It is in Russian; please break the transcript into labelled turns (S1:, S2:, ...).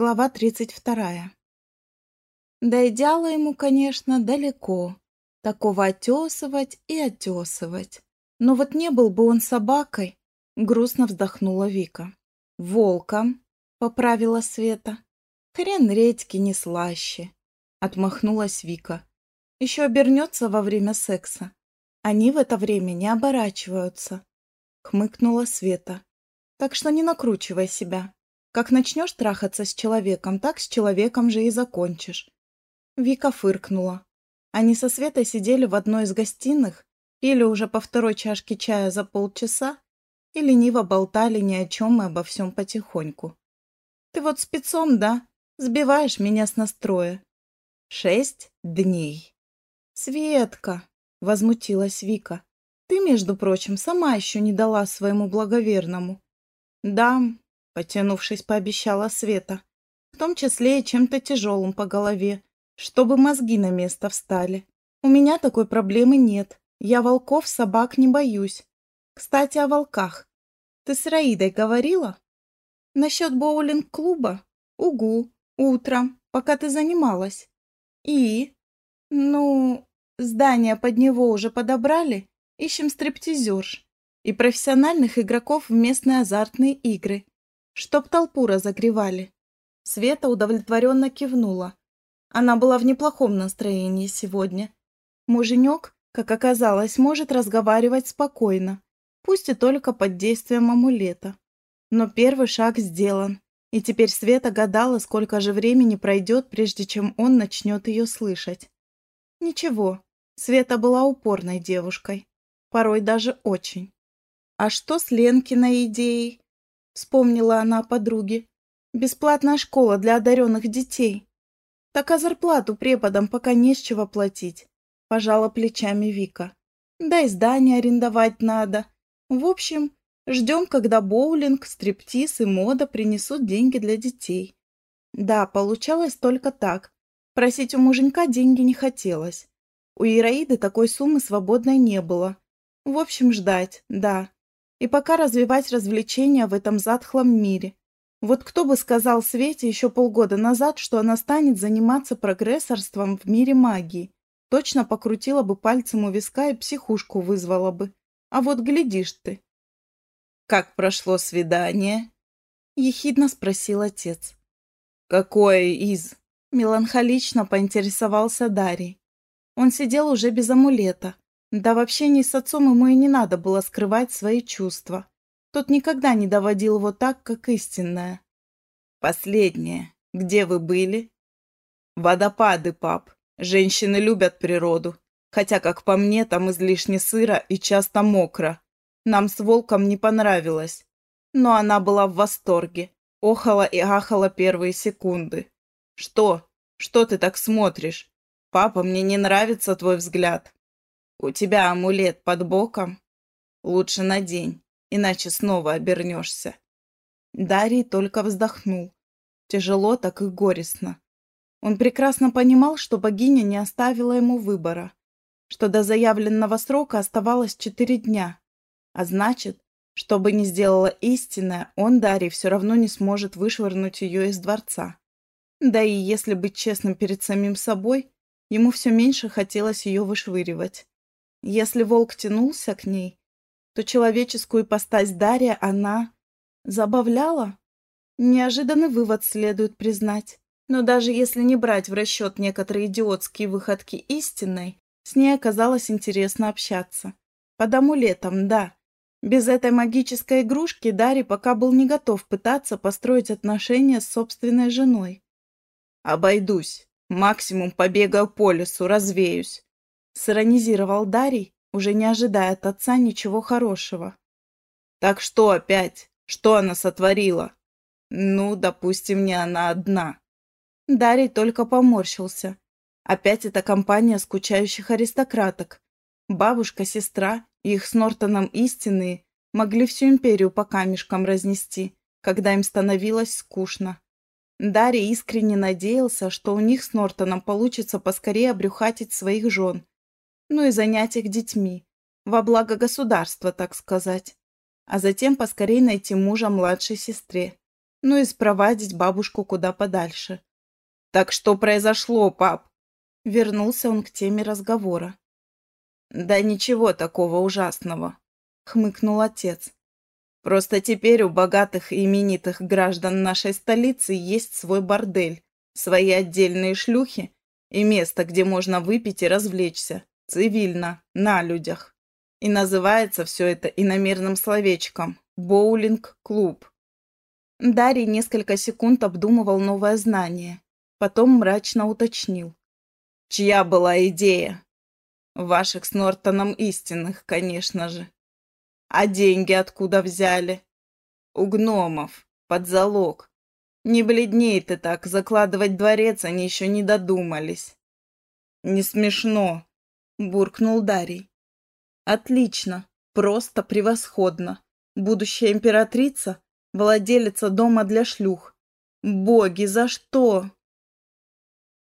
S1: Глава 32. До идеала ему, конечно, далеко. Такого отесывать и отесывать. Но вот не был бы он собакой, грустно вздохнула Вика. Волком, поправила Света. Хрен редьки не слаще, отмахнулась Вика. Еще обернется во время секса. Они в это время не оборачиваются, хмыкнула Света. Так что не накручивай себя. Как начнешь трахаться с человеком, так с человеком же и закончишь. Вика фыркнула. Они со Светой сидели в одной из гостиных, пили уже по второй чашке чая за полчаса и лениво болтали ни о чем и обо всем потихоньку. «Ты вот спецом, да? Сбиваешь меня с настроя». «Шесть дней». «Светка», — возмутилась Вика, — «ты, между прочим, сама еще не дала своему благоверному». «Дам», Потянувшись, пообещала Света. В том числе и чем-то тяжелым по голове, чтобы мозги на место встали. У меня такой проблемы нет. Я волков, собак не боюсь. Кстати, о волках. Ты с Раидой говорила? Насчет боулинг-клуба? Угу. Утром, пока ты занималась. И? Ну, здание под него уже подобрали. Ищем стриптизерш и профессиональных игроков в местные азартные игры чтоб толпу разогревали. Света удовлетворенно кивнула. Она была в неплохом настроении сегодня. Муженек, как оказалось, может разговаривать спокойно, пусть и только под действием амулета. Но первый шаг сделан, и теперь Света гадала, сколько же времени пройдет, прежде чем он начнет ее слышать. Ничего, Света была упорной девушкой, порой даже очень. А что с Ленкиной идеей? Вспомнила она о подруге. Бесплатная школа для одаренных детей. Так а зарплату преподам пока не с чего платить. Пожала плечами Вика. Да и здание арендовать надо. В общем, ждем, когда боулинг, стриптиз и мода принесут деньги для детей. Да, получалось только так. Просить у муженька деньги не хотелось. У Ираиды такой суммы свободной не было. В общем, ждать, да и пока развивать развлечения в этом затхлом мире. Вот кто бы сказал Свете еще полгода назад, что она станет заниматься прогрессорством в мире магии. Точно покрутила бы пальцем у виска и психушку вызвала бы. А вот глядишь ты. «Как прошло свидание?» – ехидно спросил отец. «Какое из?» – меланхолично поинтересовался Дарий. Он сидел уже без амулета, да в общении с отцом ему и не надо было скрывать свои чувства. Тот никогда не доводил его так, как истинное. «Последнее. Где вы были?» «Водопады, пап. Женщины любят природу. Хотя, как по мне, там излишне сыро и часто мокро. Нам с волком не понравилось. Но она была в восторге. Охала и ахала первые секунды. «Что? Что ты так смотришь? Папа, мне не нравится твой взгляд. «У тебя амулет под боком? Лучше надень, иначе снова обернешься». Дарий только вздохнул. Тяжело так и горестно. Он прекрасно понимал, что богиня не оставила ему выбора, что до заявленного срока оставалось четыре дня, а значит, что бы ни сделала истинная, он, Дарий, все равно не сможет вышвырнуть ее из дворца. Да и если быть честным перед самим собой, ему все меньше хотелось ее вышвыривать. Если волк тянулся к ней, то человеческую ипостась Дарья она забавляла. Неожиданный вывод следует признать. Но даже если не брать в расчет некоторые идиотские выходки истинной, с ней оказалось интересно общаться. Под амулетом, да. Без этой магической игрушки Дарий пока был не готов пытаться построить отношения с собственной женой. «Обойдусь. Максимум побегаю по лесу, развеюсь. Сиронизировал Дарий, уже не ожидая от отца ничего хорошего. «Так что опять? Что она сотворила?» «Ну, допустим, не она одна». Дарий только поморщился. Опять эта компания скучающих аристократок. Бабушка, сестра и их с Нортоном истинные могли всю империю по камешкам разнести, когда им становилось скучно. Дарий искренне надеялся, что у них с Нортоном получится поскорее обрюхатить своих жен ну и занять их детьми, во благо государства, так сказать, а затем поскорей найти мужа младшей сестре. ну и спровадить бабушку куда подальше. «Так что произошло, пап?» Вернулся он к теме разговора. «Да ничего такого ужасного», — хмыкнул отец. «Просто теперь у богатых и именитых граждан нашей столицы есть свой бордель, свои отдельные шлюхи и место, где можно выпить и развлечься, цивильно, на людях. И называется все это иномерным словечком «боулинг-клуб». Дарий несколько секунд обдумывал новое знание, потом мрачно уточнил. «Чья была идея?» «Ваших с Нортоном истинных, конечно же. А деньги откуда взяли?» «У гномов, под залог. Не бледней ты так, закладывать дворец они еще не додумались». «Не смешно», — буркнул Дарий. «Отлично, просто превосходно. Будущая императрица — владелица дома для шлюх. Боги, за что?»